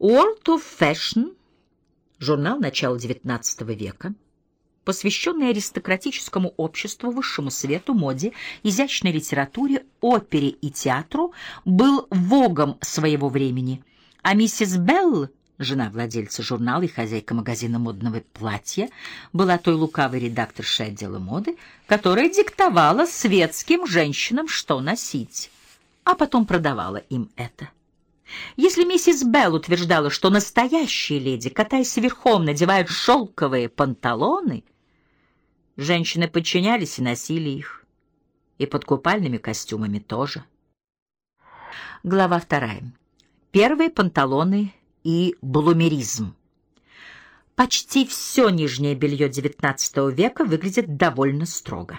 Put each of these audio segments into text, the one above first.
World of Fashion, журнал начала XIX века, посвященный аристократическому обществу, высшему свету, моде, изящной литературе, опере и театру, был вогом своего времени, а миссис Белл жена владельца журнала и хозяйка магазина модного платья, была той лукавой редакторшей отдела моды, которая диктовала светским женщинам, что носить, а потом продавала им это. Если миссис Белл утверждала, что настоящие леди, катаясь верхом, надевают шелковые панталоны, женщины подчинялись и носили их, и под купальными костюмами тоже. Глава вторая. Первые панталоны и блумеризм. Почти все нижнее белье XIX века выглядит довольно строго.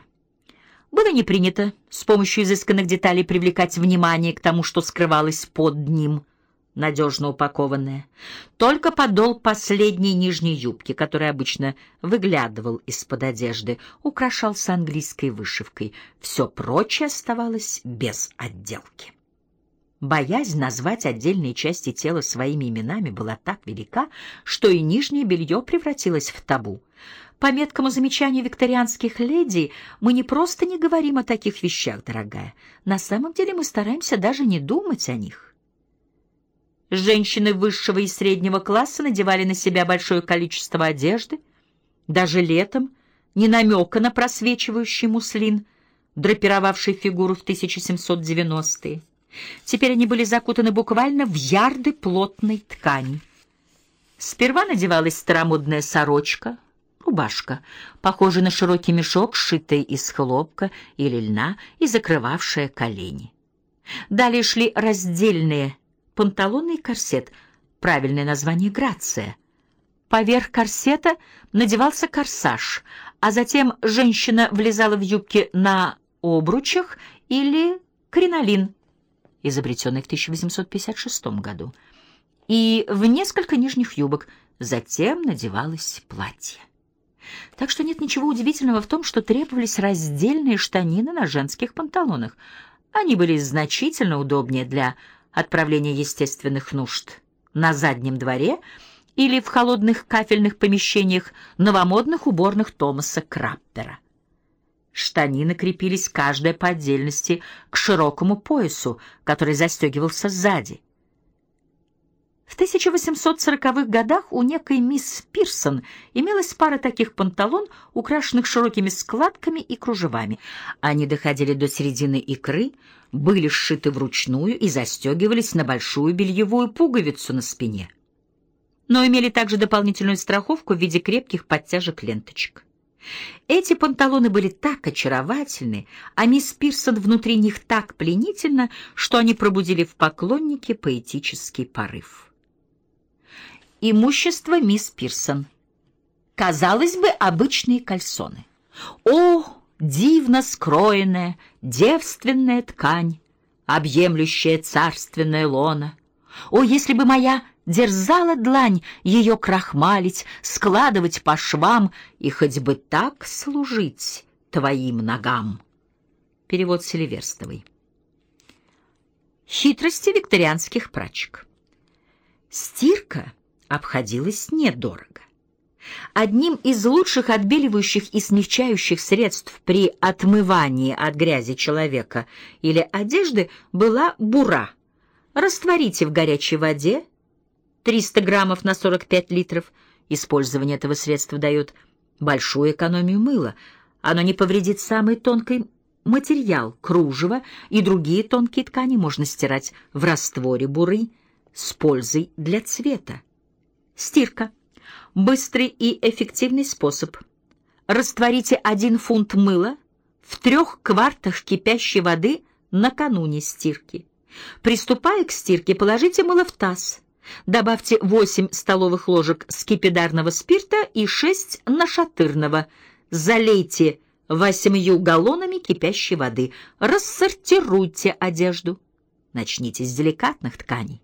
Было не принято с помощью изысканных деталей привлекать внимание к тому, что скрывалось под ним, надежно упакованное. Только подол последней нижней юбки, который обычно выглядывал из-под одежды, украшался английской вышивкой. Все прочее оставалось без отделки. Боязнь назвать отдельные части тела своими именами была так велика, что и нижнее белье превратилось в табу. По меткому замечанию викторианских леди, мы не просто не говорим о таких вещах, дорогая. На самом деле мы стараемся даже не думать о них. Женщины высшего и среднего класса надевали на себя большое количество одежды, даже летом, не намека на просвечивающий муслин, драпировавший фигуру в 1790-е. Теперь они были закутаны буквально в ярды плотной ткани. Сперва надевалась старомодная сорочка, рубашка, похожая на широкий мешок, сшитый из хлопка или льна и закрывавшая колени. Далее шли раздельные панталоны и корсет, правильное название грация. Поверх корсета надевался корсаж, а затем женщина влезала в юбки на обручах или кринолин изобретенный в 1856 году, и в несколько нижних юбок, затем надевалось платье. Так что нет ничего удивительного в том, что требовались раздельные штанины на женских панталонах. Они были значительно удобнее для отправления естественных нужд на заднем дворе или в холодных кафельных помещениях новомодных уборных Томаса Краппера. Штанины крепились каждая по отдельности к широкому поясу, который застегивался сзади. В 1840-х годах у некой мисс Пирсон имелась пара таких панталон, украшенных широкими складками и кружевами. Они доходили до середины икры, были сшиты вручную и застегивались на большую бельевую пуговицу на спине. Но имели также дополнительную страховку в виде крепких подтяжек ленточек. Эти панталоны были так очаровательны, а мисс Пирсон внутри них так пленительно, что они пробудили в поклоннике поэтический порыв. Имущество мисс Пирсон. Казалось бы, обычные кальсоны. О, дивно скроенная, девственная ткань, объемлющая царственное лоно! О, если бы моя дерзала длань ее крахмалить, складывать по швам и хоть бы так служить твоим ногам. Перевод Селиверстовой. Хитрости викторианских прачек. Стирка обходилась недорого. Одним из лучших отбеливающих и смягчающих средств при отмывании от грязи человека или одежды была бура. Растворите в горячей воде 300 граммов на 45 литров. Использование этого средства дает большую экономию мыла. Оно не повредит самый тонкий материал, кружево и другие тонкие ткани можно стирать в растворе буры с пользой для цвета. Стирка. Быстрый и эффективный способ. Растворите один фунт мыла в трех квартах кипящей воды накануне стирки. Приступая к стирке, положите мыло в таз. Добавьте 8 столовых ложек скипидарного спирта и 6 нашатырного. Залейте восемью галлонами кипящей воды. Рассортируйте одежду. Начните с деликатных тканей.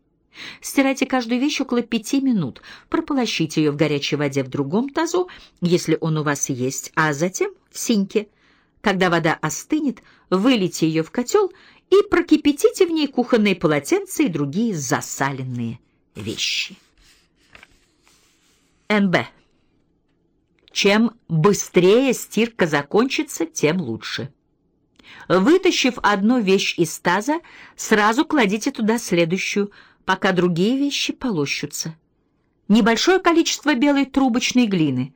Стирайте каждую вещь около пяти минут. Прополощите ее в горячей воде в другом тазу, если он у вас есть, а затем в синьке. Когда вода остынет, вылейте ее в котел и прокипятите в ней кухонные полотенца и другие засаленные вещи. НБ. Чем быстрее стирка закончится, тем лучше. Вытащив одну вещь из таза, сразу кладите туда следующую, пока другие вещи полощутся. Небольшое количество белой трубочной глины,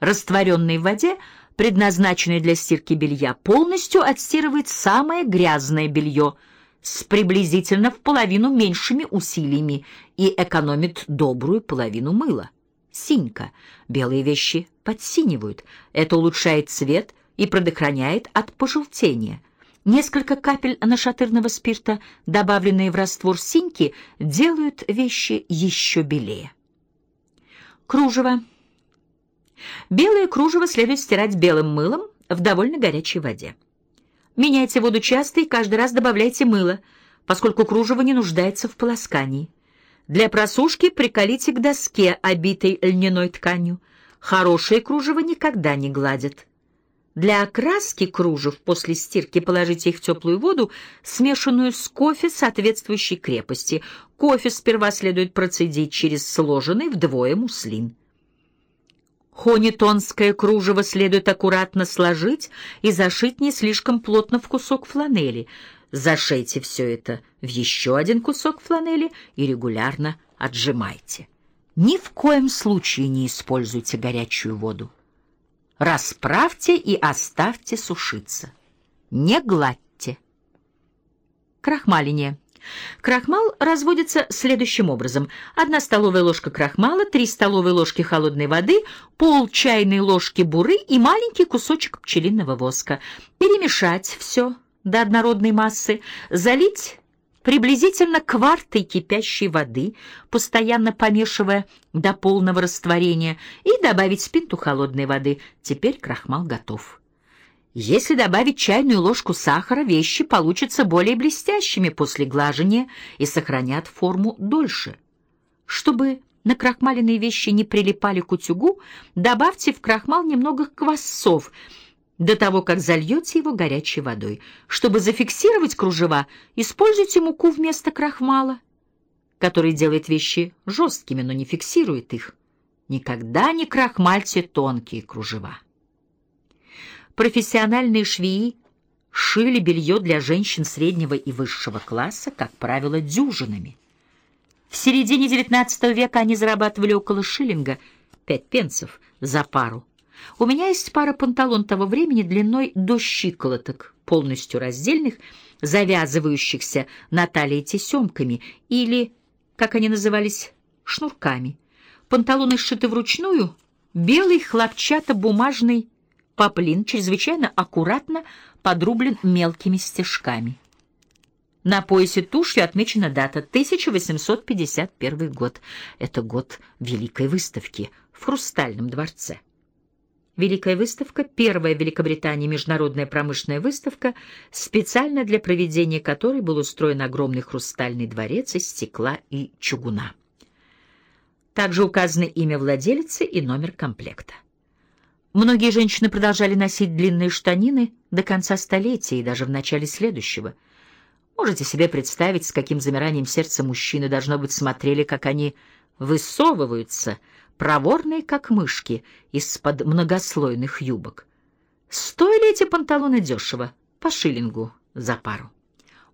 растворенной в воде, предназначенной для стирки белья, полностью отстирывает самое грязное белье с приблизительно в половину меньшими усилиями и экономит добрую половину мыла. Синька. Белые вещи подсинивают. Это улучшает цвет и предохраняет от пожелтения. Несколько капель нашатырного спирта, добавленные в раствор синьки, делают вещи еще белее. Кружево. Белое кружево следует стирать белым мылом в довольно горячей воде. Меняйте воду часто и каждый раз добавляйте мыло, поскольку кружево не нуждается в полоскании. Для просушки приколите к доске, обитой льняной тканью. Хорошее кружево никогда не гладят. Для окраски кружев после стирки положите их в теплую воду, смешанную с кофе соответствующей крепости. Кофе сперва следует процедить через сложенный вдвое муслин. Хонитонское кружево следует аккуратно сложить и зашить не слишком плотно в кусок фланели. Зашейте все это в еще один кусок фланели и регулярно отжимайте. Ни в коем случае не используйте горячую воду. Расправьте и оставьте сушиться. Не гладьте. Крахмаление. Крахмал разводится следующим образом. Одна столовая ложка крахмала, три столовые ложки холодной воды, пол чайной ложки буры и маленький кусочек пчелиного воска. Перемешать все до однородной массы, залить приблизительно квартой кипящей воды, постоянно помешивая до полного растворения, и добавить спинту холодной воды. Теперь крахмал готов. Если добавить чайную ложку сахара, вещи получатся более блестящими после глажения и сохранят форму дольше. Чтобы на крахмаленные вещи не прилипали к утюгу, добавьте в крахмал немного квасцов – до того, как зальете его горячей водой. Чтобы зафиксировать кружева, используйте муку вместо крахмала, который делает вещи жесткими, но не фиксирует их. Никогда не крахмальте тонкие кружева. Профессиональные швеи шили белье для женщин среднего и высшего класса, как правило, дюжинами. В середине XIX века они зарабатывали около шиллинга, пять пенсов, за пару. У меня есть пара панталон того времени длиной до щиколоток, полностью раздельных, завязывающихся на талии тесемками или, как они назывались, шнурками. Панталоны сшиты вручную, белый хлопчато-бумажный поплин чрезвычайно аккуратно подрублен мелкими стежками. На поясе тушью отмечена дата 1851 год. Это год Великой выставки в Хрустальном дворце. Великая выставка, первая в Великобритании международная промышленная выставка, специально для проведения которой был устроен огромный хрустальный дворец из стекла и чугуна. Также указаны имя владелицы и номер комплекта. Многие женщины продолжали носить длинные штанины до конца столетия и даже в начале следующего. Можете себе представить, с каким замиранием сердца мужчины, должно быть, смотрели, как они высовываются – проворные, как мышки, из-под многослойных юбок. Стоили эти панталоны дешево, по шиллингу за пару.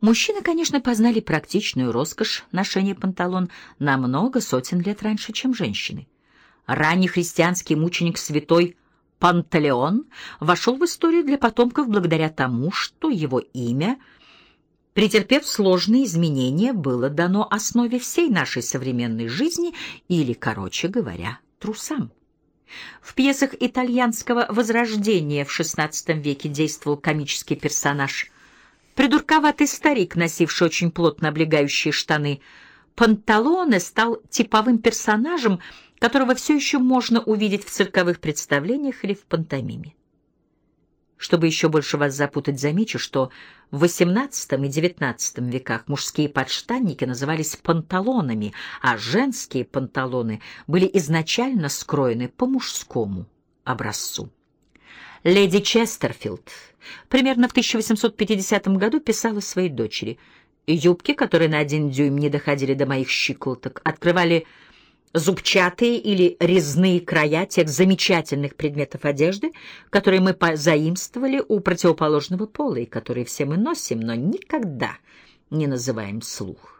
Мужчины, конечно, познали практичную роскошь ношения панталон намного сотен лет раньше, чем женщины. Ранний христианский мученик святой Пантелеон вошел в историю для потомков благодаря тому, что его имя, претерпев сложные изменения, было дано основе всей нашей современной жизни или, короче говоря, трусам. В пьесах итальянского возрождения в XVI веке действовал комический персонаж. Придурковатый старик, носивший очень плотно облегающие штаны. Панталоне стал типовым персонажем, которого все еще можно увидеть в цирковых представлениях или в пантомиме. Чтобы еще больше вас запутать, замечу, что в XVIII и XIX веках мужские подштанники назывались панталонами, а женские панталоны были изначально скроены по мужскому образцу. Леди Честерфилд примерно в 1850 году писала своей дочери: "Юбки, которые на один дюйм не доходили до моих щиколоток, открывали зубчатые или резные края тех замечательных предметов одежды, которые мы позаимствовали у противоположного пола и которые все мы носим, но никогда не называем вслух.